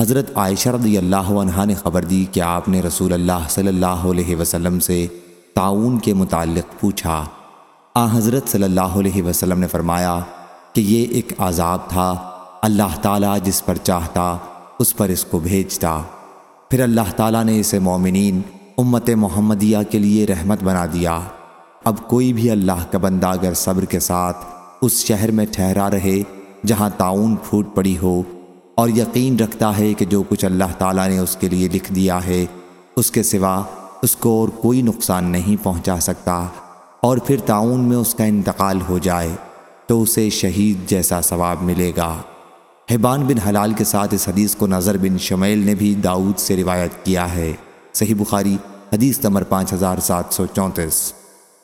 حضرت عائشہ رضی اللہ عنہ نے خبر دی کہ آپ نے رسول اللہ صلی اللہ علیہ وسلم سے تعاون کے متعلق پوچھا۔ آ، حضرت صلی اللہ علیہ وسلم نے فرمایا کہ یہ ایک عذاب تھا، اللہ تعالیٰ جس پر چاہتا، اس پر اس کو بھیجتا۔ پھر اللہ تعالیٰ نے اسے مومنین، امت محمدیہ کے لیے رحمت بنا دیا۔ اب کوئی بھی اللہ کا بندہ اگر صبر کے ساتھ اس شہر میں ٹھہرا رہے جہاں تعاون پھوٹ پڑی ہو اور یقین رکھتا ہے کہ جو کچھ اللہ تعالیٰ نے اس کے لیے لکھ دیا ہے، اس کے سوا اس کو اور کوئی نقصان نہیں پہنچا سکتا۔ اور پھر تعاون میں اس کا انتقال ہو جائے تو اسے شہید جیسا ثواب ملے گا۔ حبان بن حلال کے ساتھ اس حدیث کو نظر بن شمیل نے بھی داؤد سے روایت کیا ہے۔ صحیح بخاری، حدیث نمبر پانچ ہزار سات سو چونتیس۔